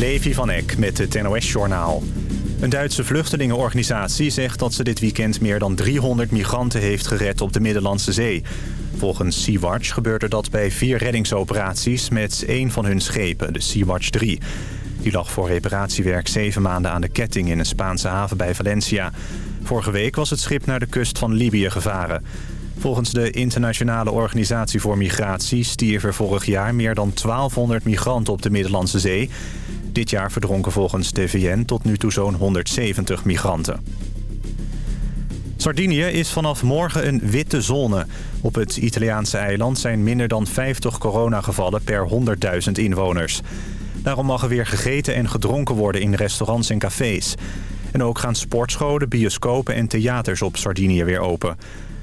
Levi van Eck met het NOS-journaal. Een Duitse vluchtelingenorganisatie zegt dat ze dit weekend meer dan 300 migranten heeft gered op de Middellandse Zee. Volgens Sea-Watch gebeurde dat bij vier reddingsoperaties met één van hun schepen, de Sea-Watch 3. Die lag voor reparatiewerk zeven maanden aan de ketting in een Spaanse haven bij Valencia. Vorige week was het schip naar de kust van Libië gevaren. Volgens de Internationale Organisatie voor Migratie stierven vorig jaar meer dan 1200 migranten op de Middellandse Zee. Dit jaar verdronken volgens de VN tot nu toe zo'n 170 migranten. Sardinië is vanaf morgen een witte zone. Op het Italiaanse eiland zijn minder dan 50 coronagevallen per 100.000 inwoners. Daarom mag er weer gegeten en gedronken worden in restaurants en cafés. En ook gaan sportscholen, bioscopen en theaters op Sardinië weer open.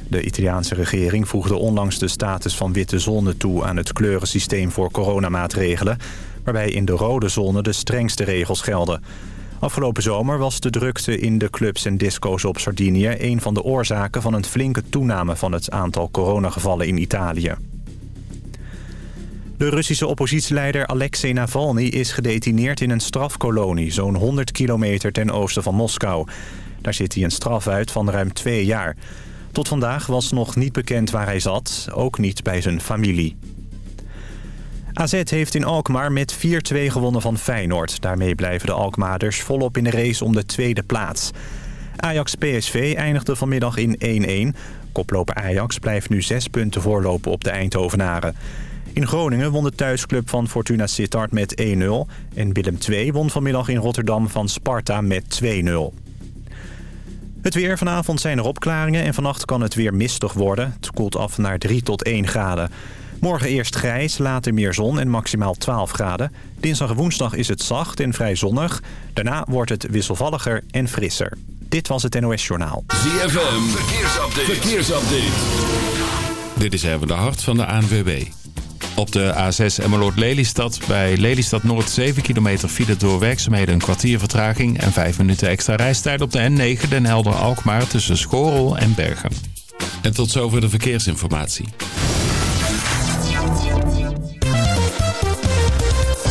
De Italiaanse regering voegde onlangs de status van witte zone toe... aan het kleurensysteem voor coronamaatregelen... waarbij in de rode zone de strengste regels gelden. Afgelopen zomer was de drukte in de clubs en disco's op Sardinië... een van de oorzaken van een flinke toename van het aantal coronagevallen in Italië. De Russische oppositieleider Alexei Navalny is gedetineerd in een strafkolonie... zo'n 100 kilometer ten oosten van Moskou. Daar zit hij een straf uit van ruim twee jaar... Tot vandaag was nog niet bekend waar hij zat, ook niet bij zijn familie. AZ heeft in Alkmaar met 4-2 gewonnen van Feyenoord. Daarmee blijven de Alkmaarders volop in de race om de tweede plaats. Ajax-PSV eindigde vanmiddag in 1-1. Koploper Ajax blijft nu zes punten voorlopen op de Eindhovenaren. In Groningen won de thuisclub van Fortuna Sittard met 1-0. En Willem II won vanmiddag in Rotterdam van Sparta met 2-0. Het weer. Vanavond zijn er opklaringen en vannacht kan het weer mistig worden. Het koelt af naar 3 tot 1 graden. Morgen eerst grijs, later meer zon en maximaal 12 graden. Dinsdag en woensdag is het zacht en vrij zonnig. Daarna wordt het wisselvalliger en frisser. Dit was het NOS Journaal. ZFM. Verkeersupdate. Verkeersupdate. Dit is even de hart van de ANWB. Op de A6 Emmeloord-Lelystad bij Lelystad Noord 7 kilometer file door werkzaamheden een kwartier vertraging en 5 minuten extra reistijd op de N9 Den Helder-Alkmaar tussen Schorel en Bergen. En tot zover de verkeersinformatie.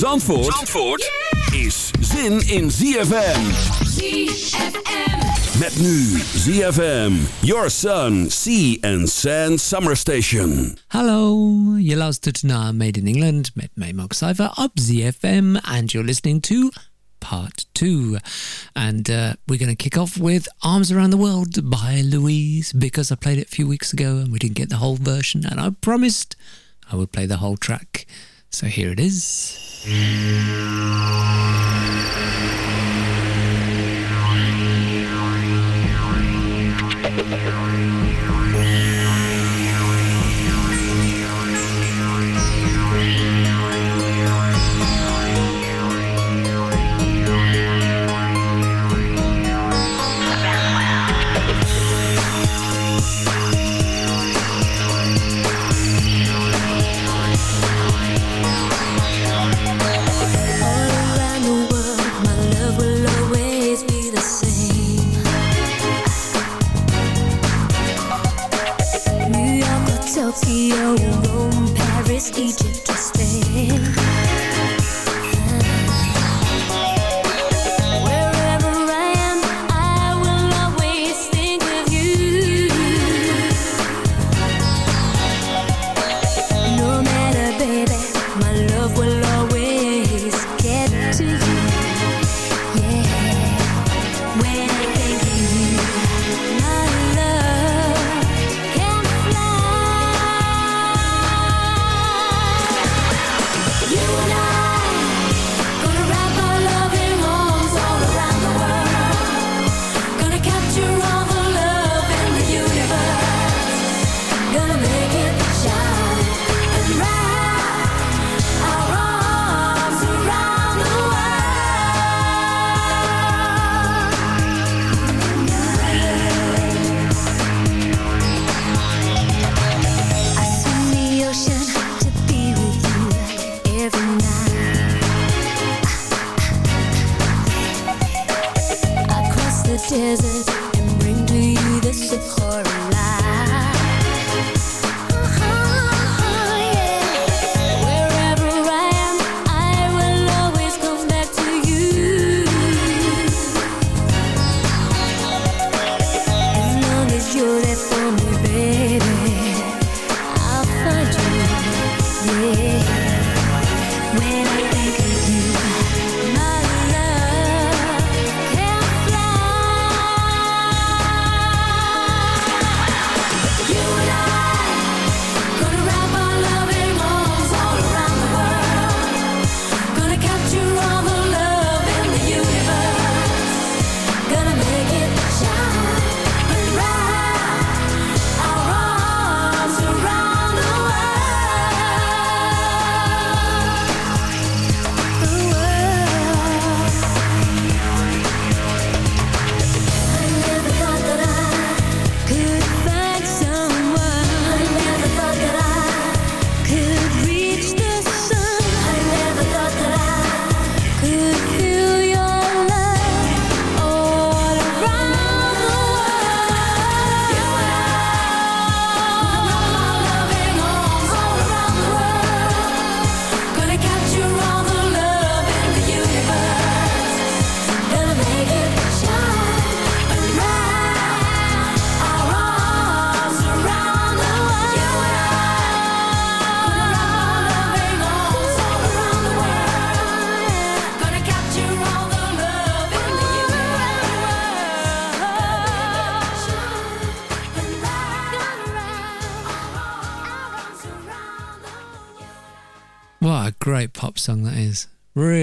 Zin in Zandvoort, Zandvoort is zin in ZFM. ZFM. Met nu ZFM, Your Sun, Sea and Sand Summer Station. Hallo, je luistert naar Made in England met mij Mark Cypher op ZFM and you're listening to part two. And uh, we're going to kick off with Arms Around the World by Louise because I played it a few weeks ago and we didn't get the whole version and I promised I would play the whole track. So here it is.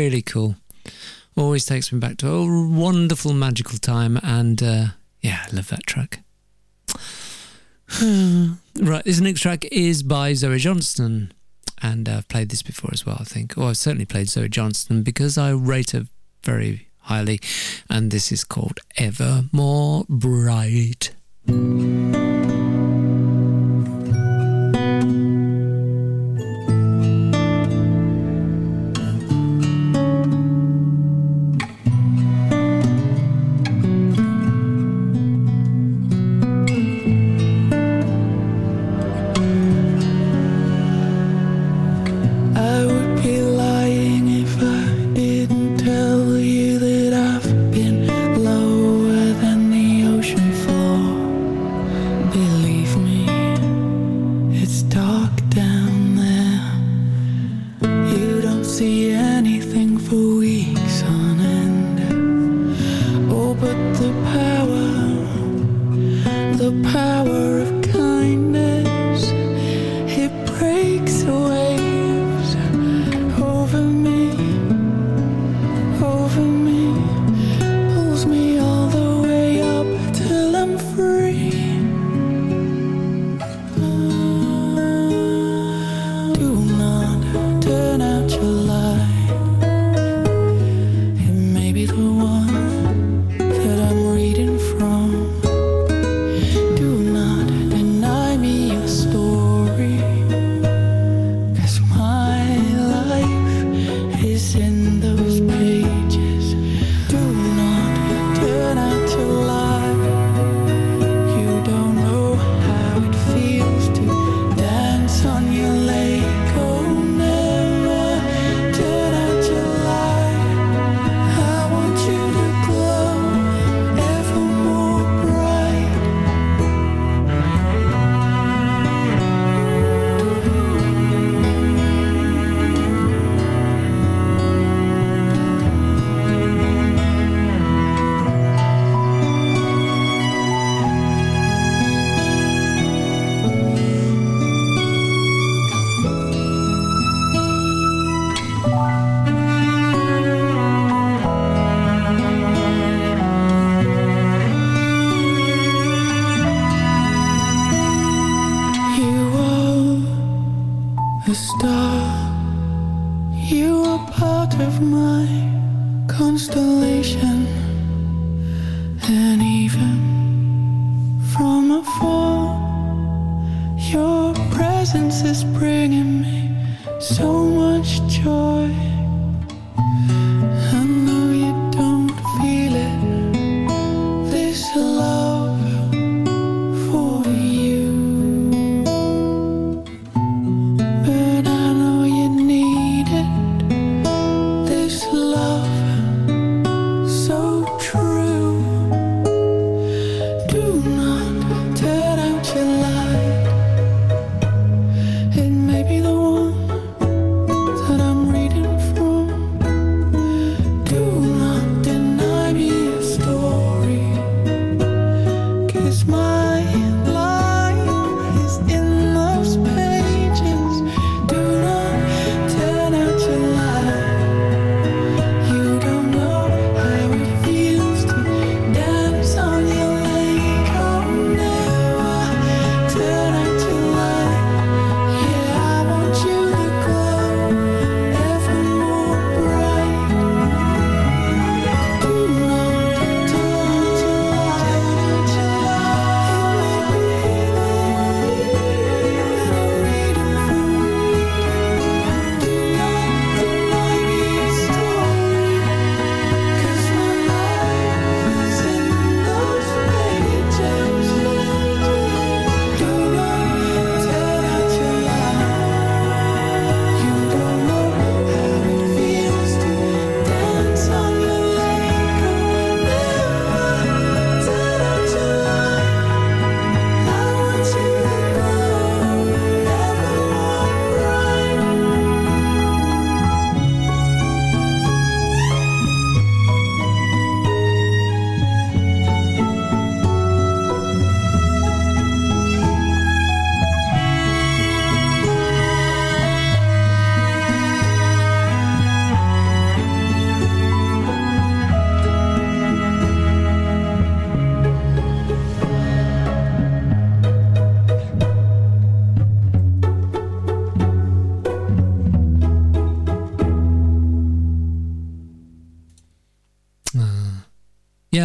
really cool. Always takes me back to a wonderful, magical time. And uh, yeah, I love that track. right, this next track is by Zoe Johnston. And I've played this before as well, I think. Or oh, I've certainly played Zoe Johnston because I rate her very highly. And this is called Evermore Bright.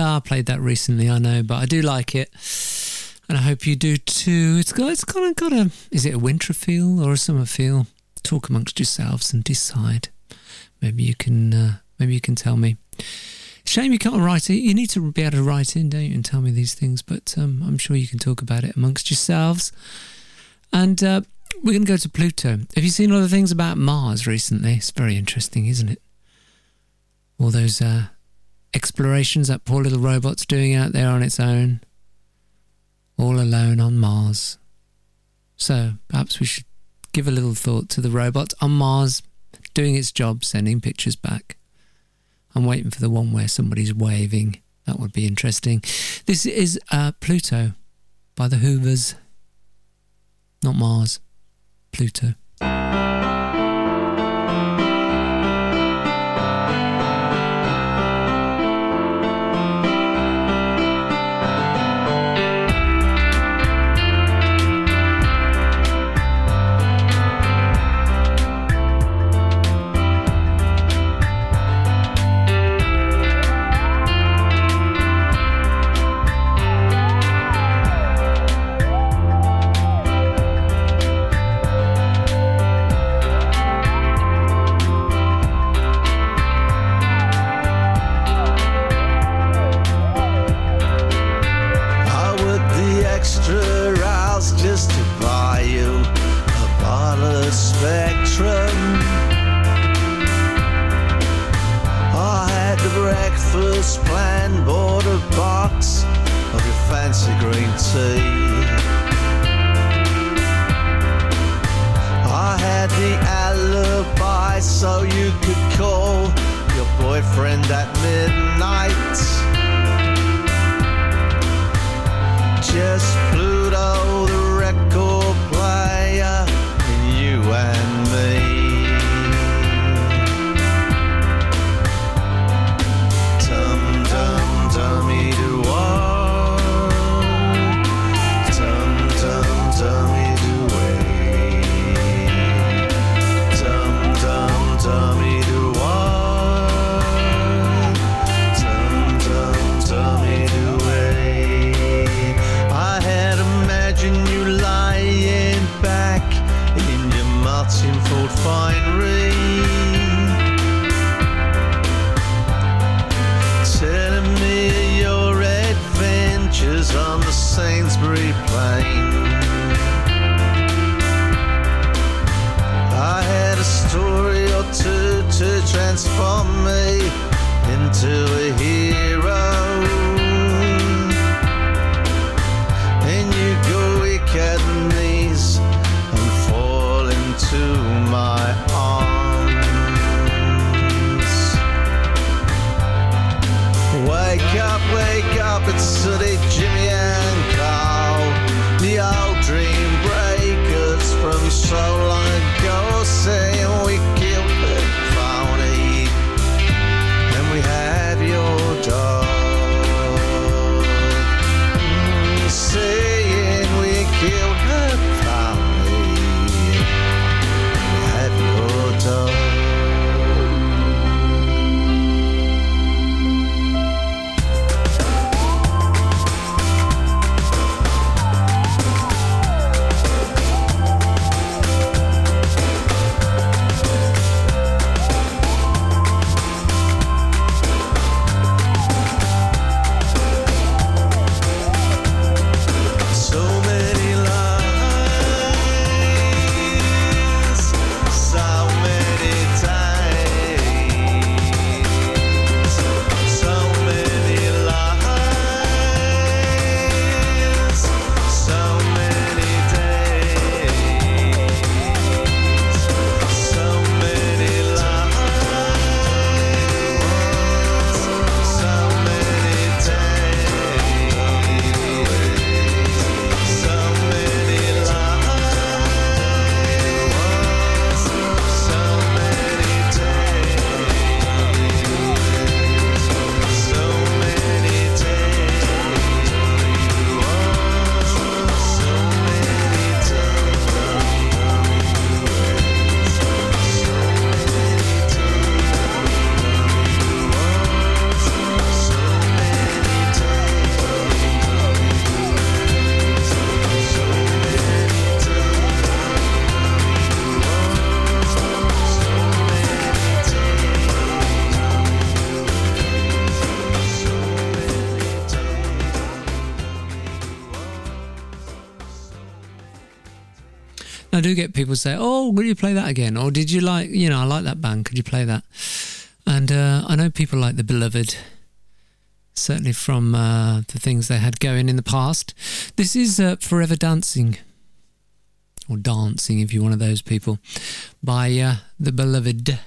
Yeah, I played that recently, I know, but I do like it. And I hope you do too. It's got it's kind of got a is it a winter feel or a summer feel? Talk amongst yourselves and decide. Maybe you can uh, maybe you can tell me. Shame you can't write it. You need to be able to write in, don't you, and tell me these things. But um, I'm sure you can talk about it amongst yourselves. And uh, we're going to go to Pluto. Have you seen all the things about Mars recently? It's very interesting, isn't it? All those uh, explorations that poor little robot's doing out there on its own, all alone on Mars. So perhaps we should give a little thought to the robot on Mars doing its job, sending pictures back. I'm waiting for the one where somebody's waving. That would be interesting. This is uh, Pluto by the Hoovers. Not Mars, Pluto. Dream breakers from so long I do get people say, "Oh, will you play that again?" Or did you like, you know, I like that band. Could you play that? And uh, I know people like the Beloved, certainly from uh, the things they had going in the past. This is uh, Forever Dancing, or Dancing, if you're one of those people, by uh, the Beloved.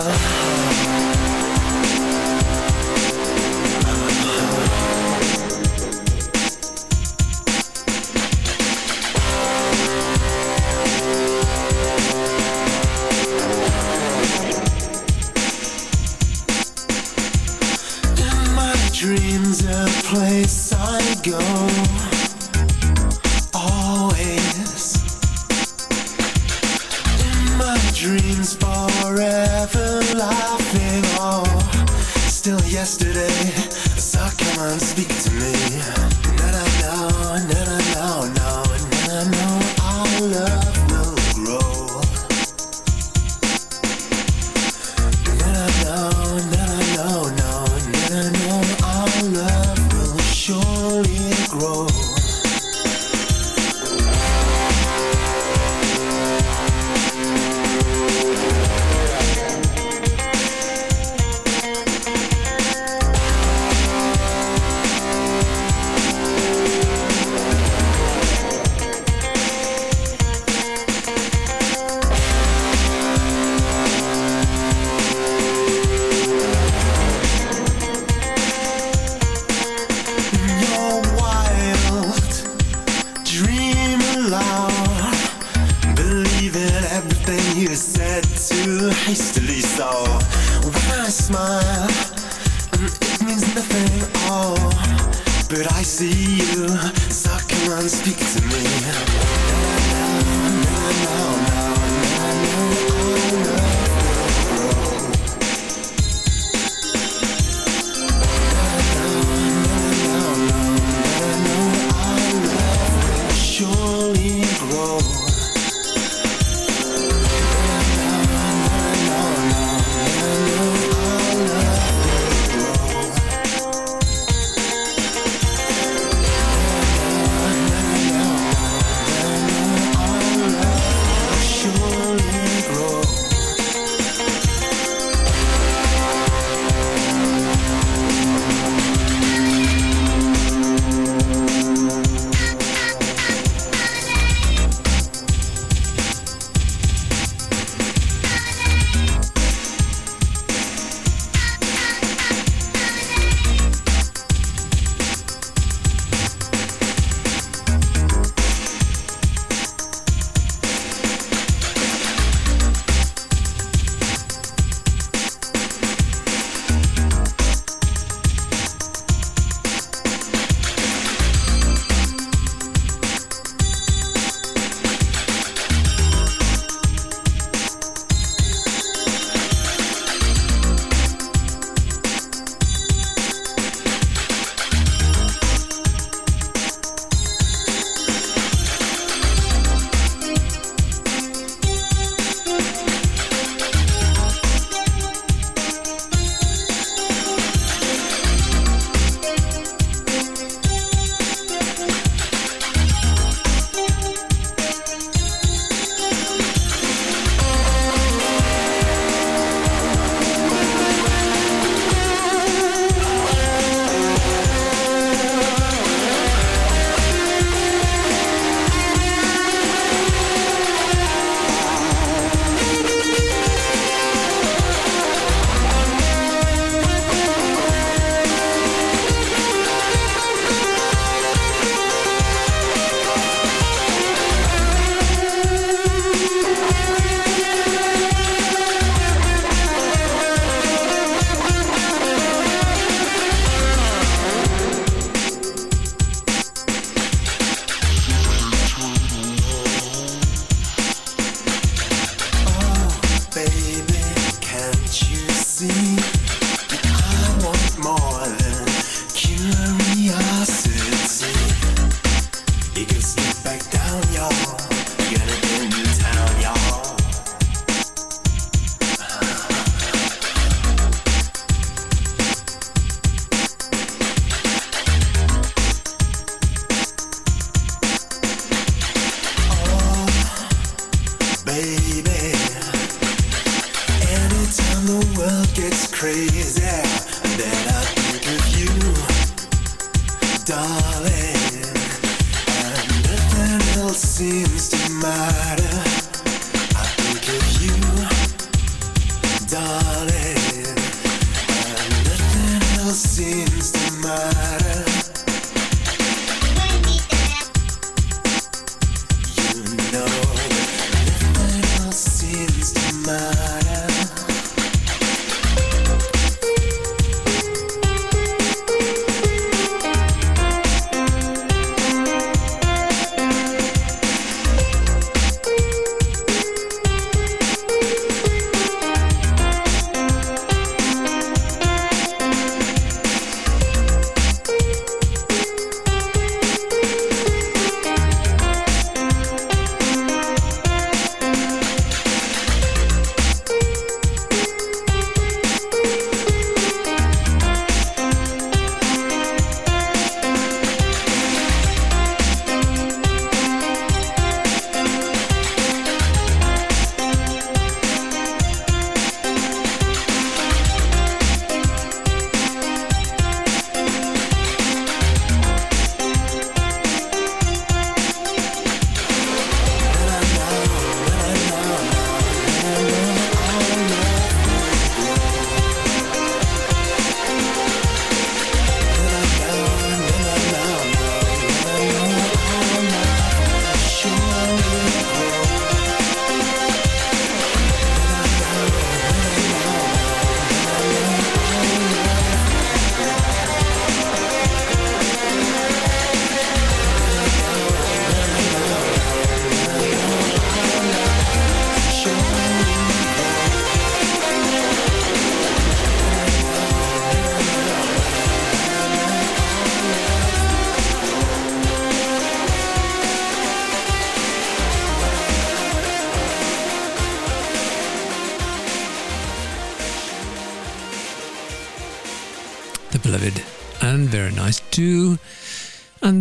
Uh-huh.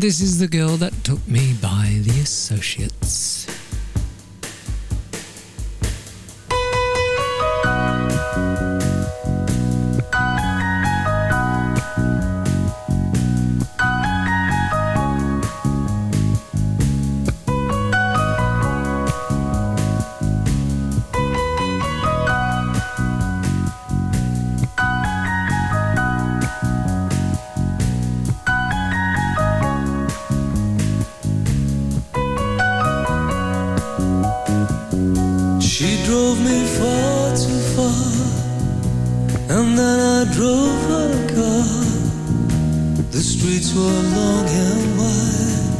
This is the girl that took me by the Associates. Were long and wide.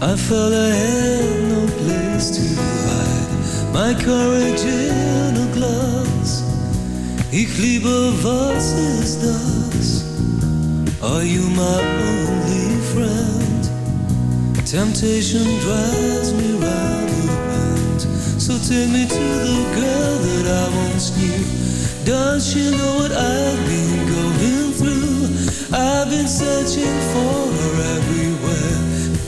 I felt I had no place to hide. My courage in a glass. Ich liebe, was ist das? Are you my only friend? Temptation drives me round the bend. So take me to the girl that I once knew. Does she know what I've been going? I've been searching for her everywhere.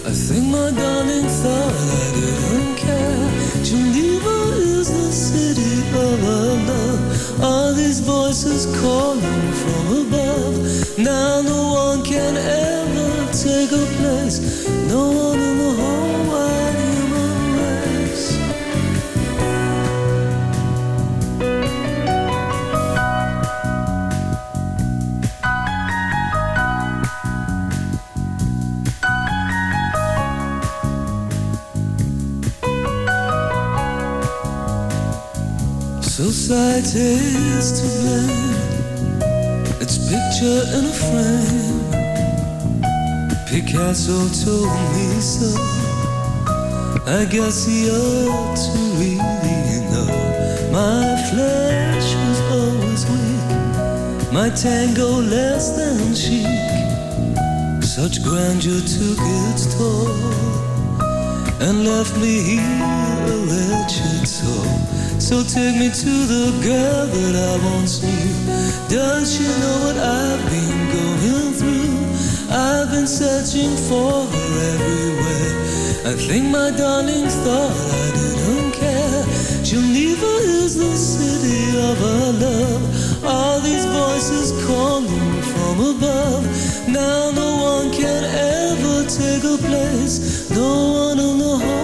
I think my darling thought I didn't care. Geneva is the city of our love. All these voices calling from above. Now no one can ever Society's to blame. Its picture in a frame. Picasso told me so. I guess he ought to really know. My flesh was always weak. My tango less than chic. Such grandeur took its toll. And left me here a wretched soul. So take me to the girl that I once knew. Does she know what I've been going through? I've been searching for her everywhere. I think my darling thought I didn't care. Geneva is the city of our love. All these voices calling from above. Now no can ever take a place. No one in the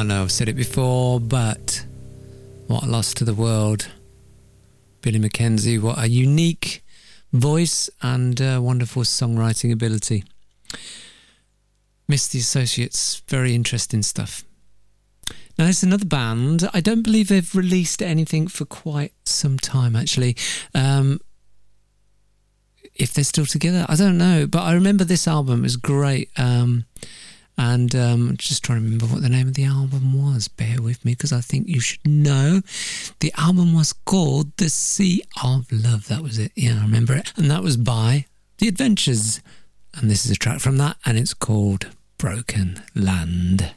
I know I've said it before, but what a loss to the world. Billy Mackenzie, what a unique voice and uh, wonderful songwriting ability. Miss the Associates, very interesting stuff. Now, there's another band. I don't believe they've released anything for quite some time, actually. Um, if they're still together, I don't know. But I remember this album was great. Um, and um, just trying to remember what the name of the album was. Bear with me because I think you should know. The album was called The Sea of Love. That was it. Yeah, I remember it. And that was by The Adventures. And this is a track from that, and it's called Broken Land.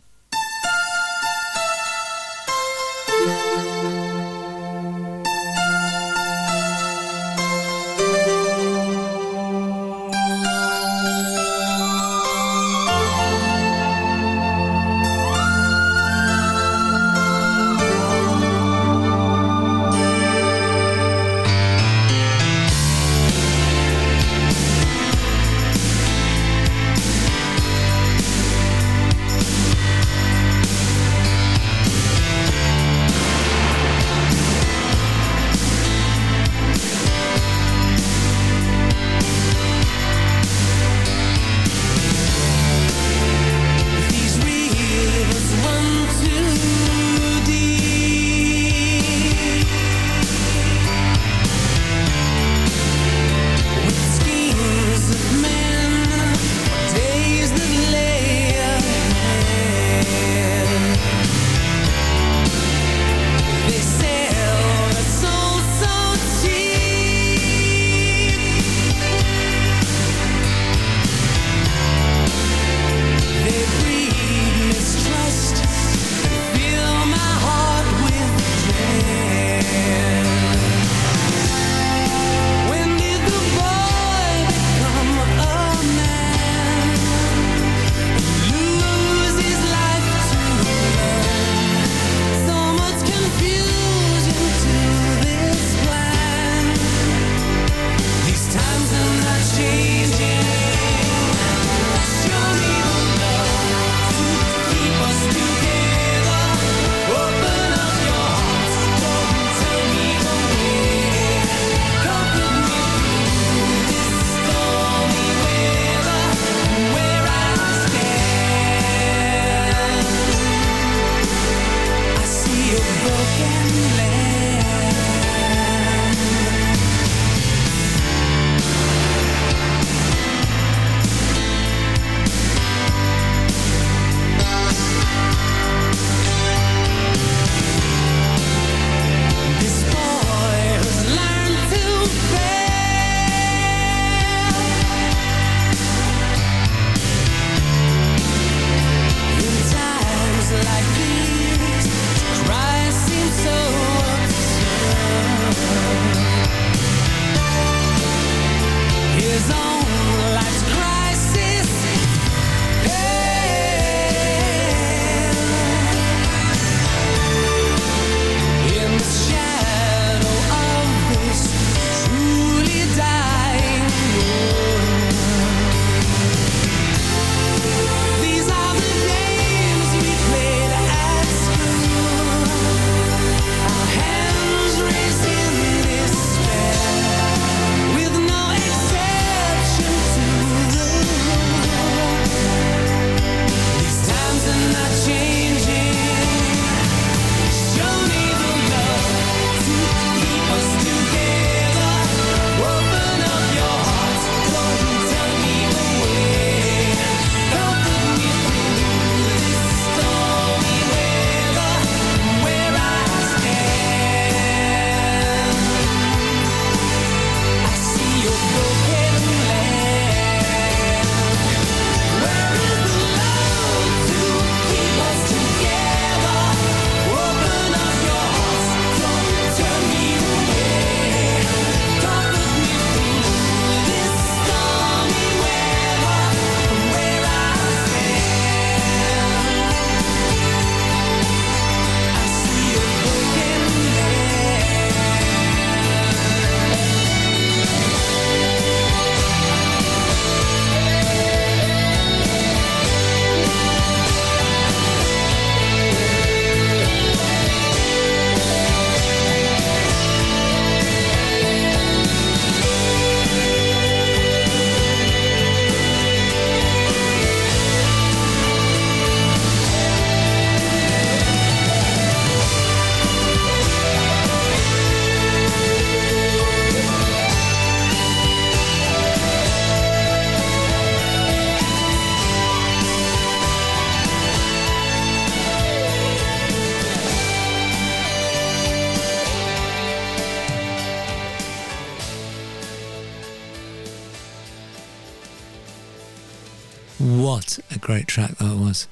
Great track that was.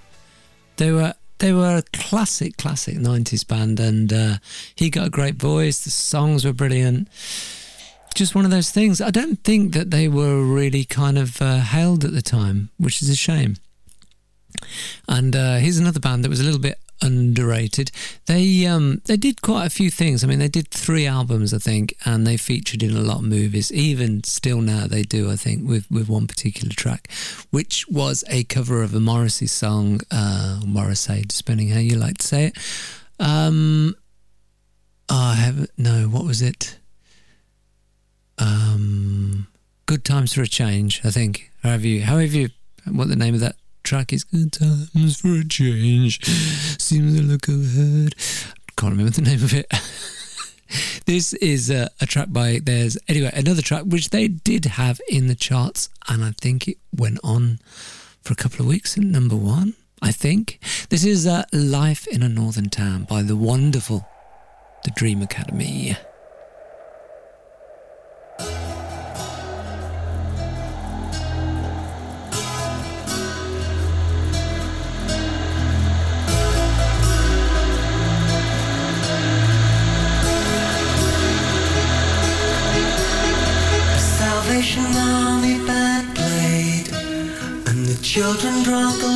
They were they were a classic, classic '90s band, and uh, he got a great voice. The songs were brilliant. Just one of those things. I don't think that they were really kind of uh, hailed at the time, which is a shame. And uh, here's another band that was a little bit underrated. They um, they did quite a few things. I mean, they did three albums, I think, and they featured in a lot of movies. Even still now, they do. I think with with one particular track, which was a cover of a Morrissey song, uh, Morrissey, depending how you like to say it. Um, I have no. What was it? Um, Good Times for a Change. I think. However you, however you, what the name of that track is? Good Times for a Change. Seems a look I've. Can't remember the name of it. this is a, a track by there's anyway another track which they did have in the charts, and I think it went on for a couple of weeks at number one. I think this is uh, "Life in a Northern Town" by the wonderful The Dream Academy. The children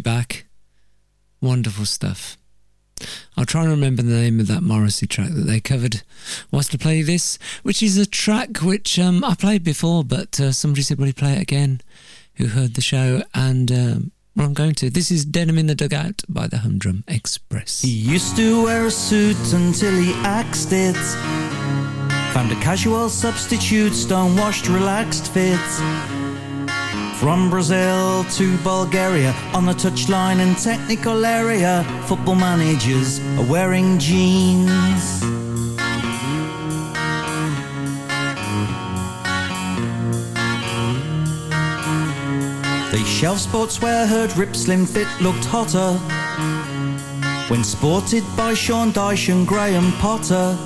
back. Wonderful stuff. I'll try and remember the name of that Morrissey track that they covered whilst I play this, which is a track which um, I played before, but uh, somebody said, will you play it again? Who heard the show, and um, well, I'm going to. This is Denim in the Dugout by the Humdrum Express. He used to wear a suit until he axed it. Found a casual substitute, stone-washed, relaxed fit. From Brazil to Bulgaria, on the touchline and technical area, football managers are wearing jeans. They shelf sportswear, heard Rip Slim Fit looked hotter. When sported by Sean Dyche and Graham Potter.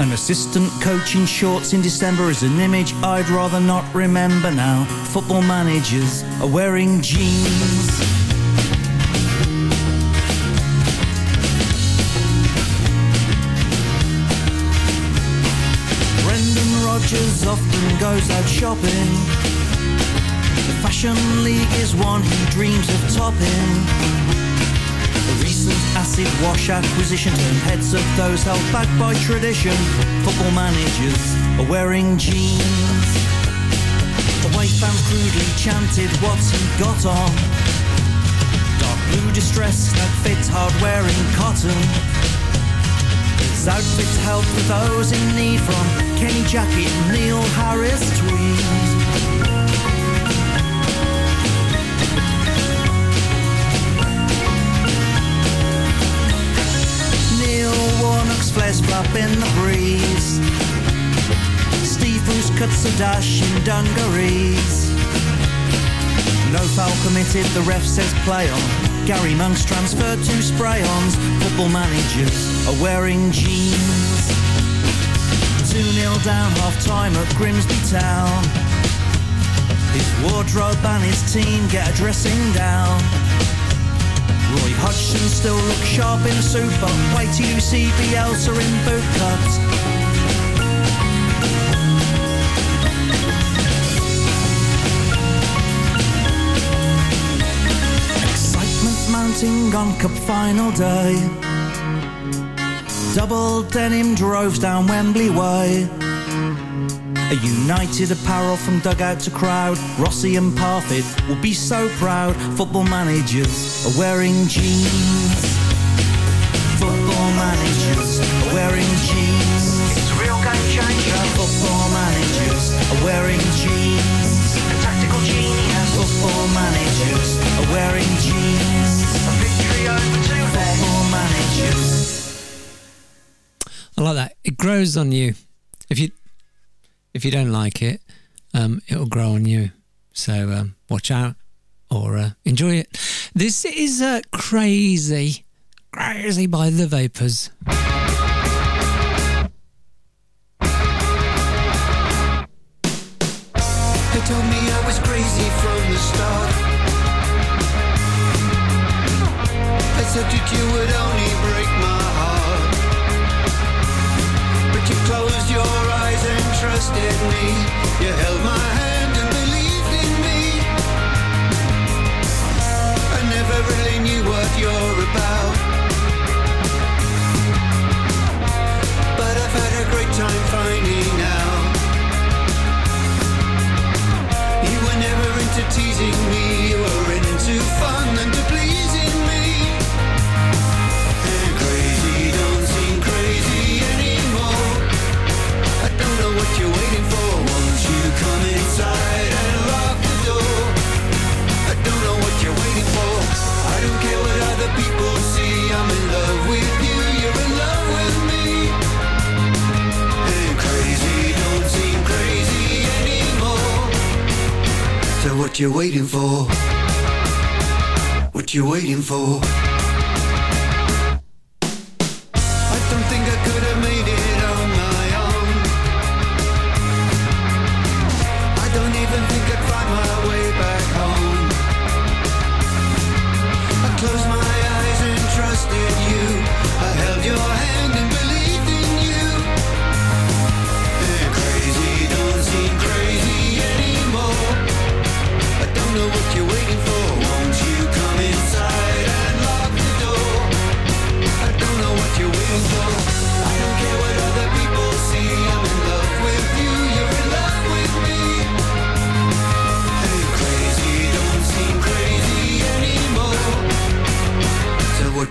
An assistant coach in shorts in December is an image I'd rather not remember now. Football managers are wearing jeans. Brendan Rodgers often goes out shopping. The Fashion League is one he dreams of topping. Acid wash acquisition heads of those held back by tradition. Football managers are wearing jeans. Away fans crudely chanted, What's he got on? Dark blue distress, that fits hard wearing cotton. His outfit helped for those in need from Kenny Jackett, Neil Harris tweed. Flesh flap in the breeze. Steve Bruce cuts a dash in dungarees. No foul committed, the ref says play on. Garry Monk's transferred to spray-ons. Football managers are wearing jeans. 2-0 down half-time at Grimsby Town. His wardrobe and his team get a dressing down. Roy Hodgson still looks sharp in a suit, but wait till you see Bielsa in boot cuts. Excitement mounting on Cup final day. Double denim droves down Wembley Way. A united apparel from dugout to crowd. Rossi and Parfitt will be so proud. Football managers are wearing jeans. Football managers are wearing jeans. It's a real game changer. Football managers are wearing jeans. A tactical genius. Football managers are wearing jeans. A victory over two Football managers. I like that. It grows on you. If you if you don't like it, um, it'll grow on you. So um, watch out or uh, enjoy it. This is uh, crazy, crazy by the Vapors. They told me I was crazy from the start. I said that you would only break my heart. But you closed your eyes and trusted me. You held my hand and believed in me. I never really knew what you're about. But I've had a great time finding out. You were never into teasing me, you were into fun and to pleasing what you waiting for? What you waiting for?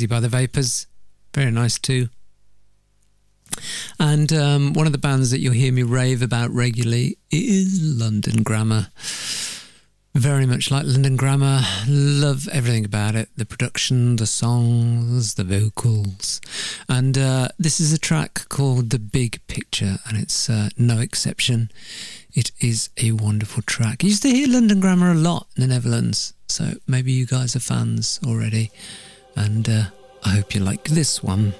Dizzy by the Vapors. Very nice too. And um, one of the bands that you'll hear me rave about regularly is London Grammar. Very much like London Grammar. Love everything about it the production, the songs, the vocals. And uh, this is a track called The Big Picture, and it's uh, no exception. It is a wonderful track. I used to hear London Grammar a lot in the Netherlands, so maybe you guys are fans already and uh, I hope you like this one.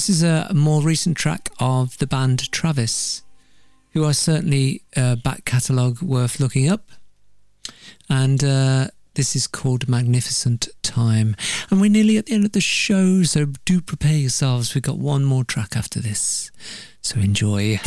This is a more recent track of the band Travis, who are certainly a back catalogue worth looking up. And uh, this is called Magnificent Time. And we're nearly at the end of the show, so do prepare yourselves. We've got one more track after this. So enjoy.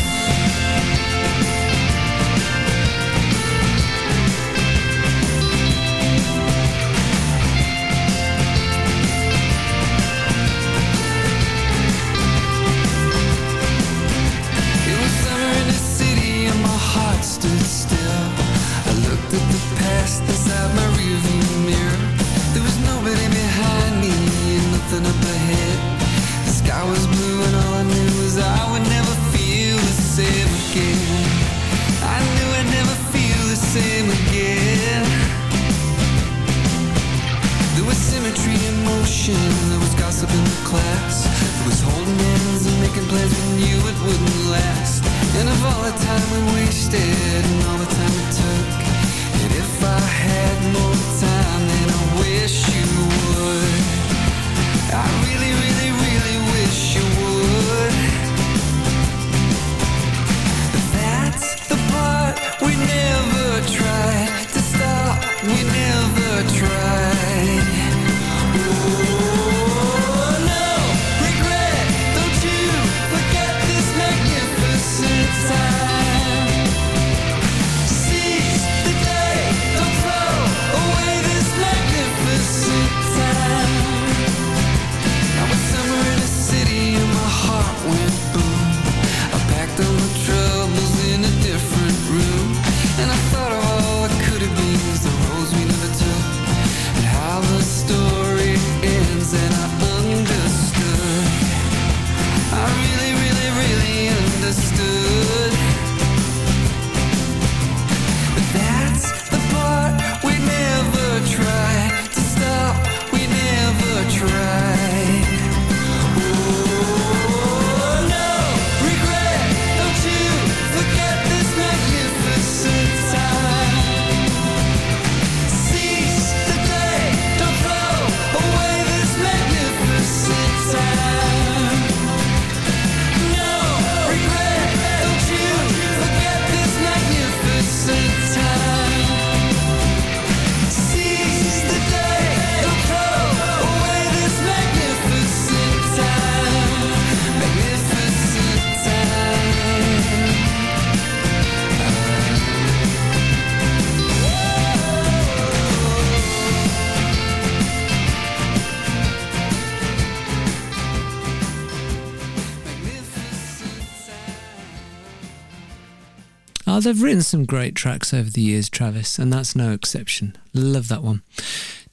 Oh, they've written some great tracks over the years, Travis, and that's no exception. Love that one.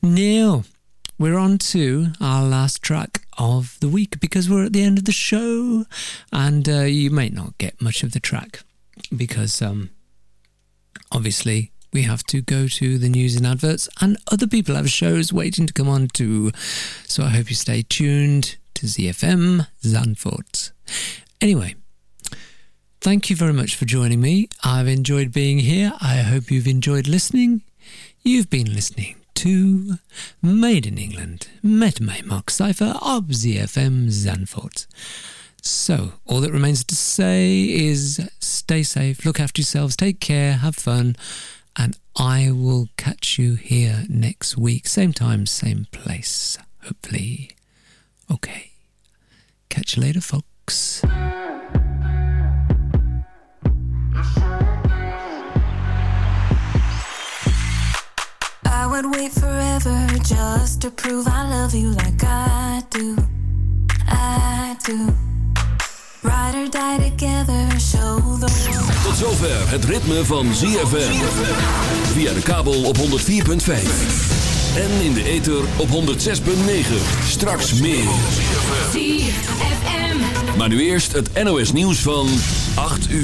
Now, we're on to our last track of the week because we're at the end of the show, and uh, you may not get much of the track because, um, obviously, we have to go to the news and adverts, and other people have shows waiting to come on too. So I hope you stay tuned to ZFM Zandvoort. Anyway, Thank you very much for joining me. I've enjoyed being here. I hope you've enjoyed listening. You've been listening to Made in England met my Mark Cypher of ZFM Zandvoort. So, all that remains to say is stay safe, look after yourselves, take care, have fun, and I will catch you here next week. Same time, same place, hopefully. Okay. Catch you later, folks. Would wait forever just to prove I love you like I do. I do. Ride or die together, show the world. Tot zover het ritme van ZFM. Via de kabel op 104.5. En in de ether op 106.9. Straks meer. ZFM. Maar nu eerst het NOS nieuws van 8 uur.